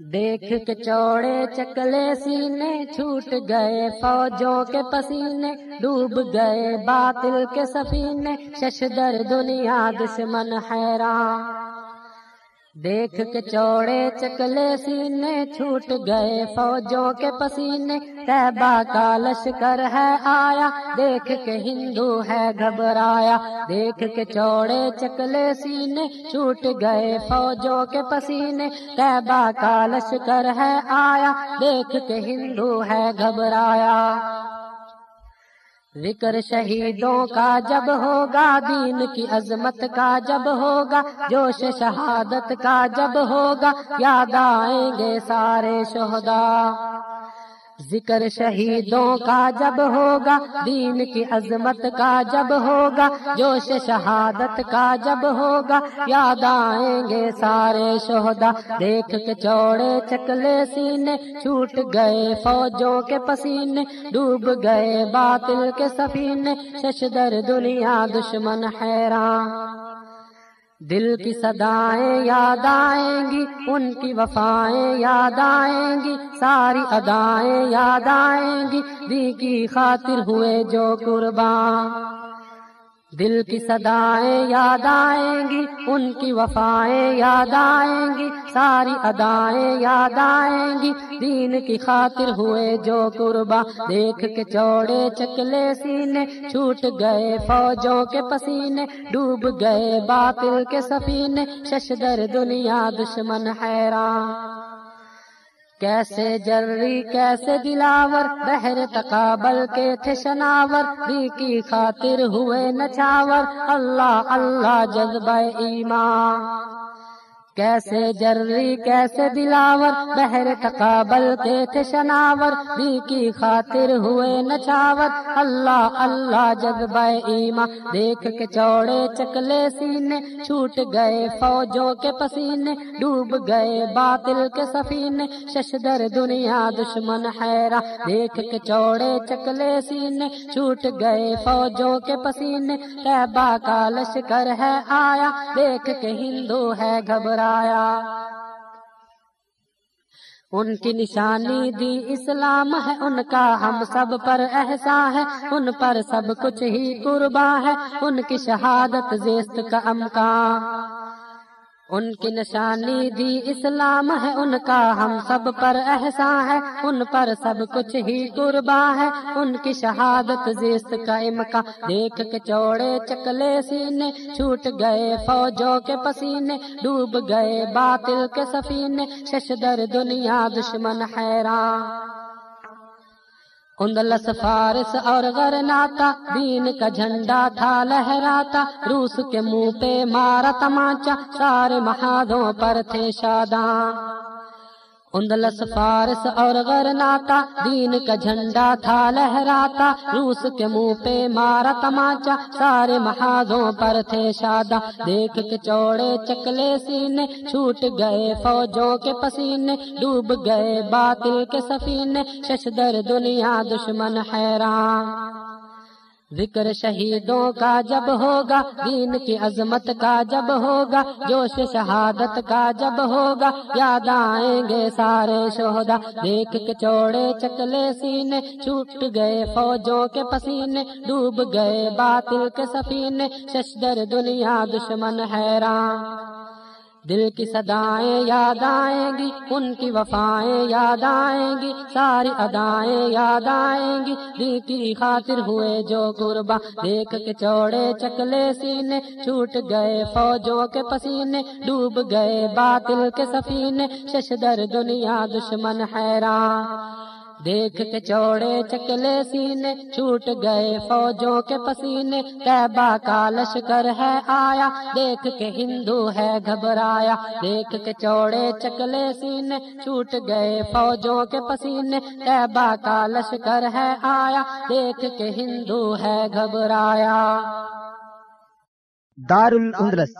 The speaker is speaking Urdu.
دیکھ کے چوڑے چکلے سینے چھوٹ گئے، فوجوں کے پسینے ڈوب گئے، باطل کے سفینے، ششدر دنیا دشمن حیران۔ دیکھ کے چوڑے چکلے سینے چھوٹ گئے، فوجوں کے پسینے تیبا کا لشکر ہے آیا۔ دیکھ کے ہندو ہے گھبرایا۔ دیکھ کے چوڑے چکلے سینے چھوٹ گئے، فوجوں کے پسینے تیبا کا لشکر ہے آیا۔ دیکھ کے ہندو ہے گھبرایا۔ ذکر شہیدوں کا جب ہوگا، دین کی عظمت کا جب ہوگا، جوش شہادت کا جب ہوگا، یاد آئیں گے سارے شہدا ذکر شہیدوں کا جب ہوگا، دین کی عظمت کا جب ہوگا، جوش شہادت کا جب ہوگا، یاد آئیں گے سارے شہدا۔ دیکھ کے چوڑے چکلے سینے، چھوٹ گئے فوجوں کے پسینے، ڈوب گئے باطل کے سفینے ششدر دنیا دشمن حیران۔ دل کی سدائیں یاد آئیں گی، ان کی وفائیں یاد آئیں گی، ساری ادائیں یاد آئیں گی دی کی خاطر ہوئے جو قربان۔ دل کی صدائیں یاد آئیں گی، ان کی وفائیں یاد آئیں گی، ساری ادائیں یاد آئیں گی۔ دین کی خاطر ہوئے جو قربا، دیکھ کے چوڑے چکلے سینے، چھوٹ گئے فوجوں کے پسینے، ڈوب گئے باطل کے سفینے۔ ششدر دنیا دشمن حیران۔ کیسے جرری، کیسے دلاور، بہر تقابل کے تھے شناور دی کی خاطر ہوئے نچاور اللہ اللہ جذبہ ایمان۔ کیسے جری کیسے دلاور، بہر تقابل کے تھے شناور دی کی خاطر ہوئے نچاور اللہ اللہ جذبہ ایما، دیکھ کے چوڑے چکلے سینے، چھوٹ گئے فوجوں کے پسینے، ڈوب گئے باطل کے سفینے۔ ششدر دنیا دشمن حیرا، دیکھ کے چوڑے چکلے سینے، چھوٹ گئے فوجوں کے پسینے۔ تیبا کا لشکر ہے آیا، دیکھ کے ہندو ہے گھبرا۔ ان کی نشانی دی اسلام ہے، ان کا ہم سب پر احسا ہے۔ ان پر سب کچھ ہی قربا ہے۔ ان کی شہادت زیست کا امکان۔ ان کی نشانی دی اسلام ہے ان کا ہم سب پر احسان ہے ان پر سب کچھ ہی قربا ہے ان کی شہادت زیست کا امکا۔ دیکھ کے چوڑے چکلے سینے چھوٹ گئے فوجوں کے پسینے ڈوب گئے باطل کے سفینے۔ ششدر دنیا دشمن حیران۔ اندلس فارس اور غرناتا دین کا جھنڈا تھا لہراتا روس کے منہ پہ مارا تماچا سارے مہادوں پر تھے شاداں اندلس فارس اور غرناتا دین کا جھنڈا تھا لہراتا، روس کے منہ پہ مارا تماچا، سارے محاذوں پر تھے شادہ دیکھ کے چوڑے چکلے سینے، چھوٹ گئے فوجوں کے پسینے، ڈوب گئے باطل کے سفینے، ششدر دنیا دشمن حیران۔ ذکر شہیدوں کا جب ہوگا، دین کی عظمت کا جب ہوگا، جوش شہادت کا جب ہوگا، یاد آئیں گے سارے شہدا۔ دیکھ کے چوڑے چکلے سینے، چھوٹ گئے فوجوں کے پسینے، ڈوب گئے باطل کے سفینے، ششدر دنیا دشمن حیران۔ دل کی صدائیں یاد آئیں گی، ان کی وفائیں یاد آئیں گی، ساری ادائیں یاد آئیں گی۔ دل کی خاطر ہوئے جو قربا دیکھ کے چوڑے چکلے سینے، چھوٹ گئے فوجوں کے پسینے، ڈوب گئے باطل کے سفینے۔ ششدر دنیا دشمن حیران۔ دیکھ کے چوڑے چکلے سینے چھوٹ گئے فوجوں کے پسینے تیبا کا لشکر ہے آیا۔ دیکھ کے ہندو ہے گھبرایا۔ دیکھ کے چوڑے چکلے سینے چھوٹ گئے فوجوں کے پسینے تیبا کا لشکر ہے آیا۔ دیکھ کے ہندو ہے گھبرایا۔ دار الاندلس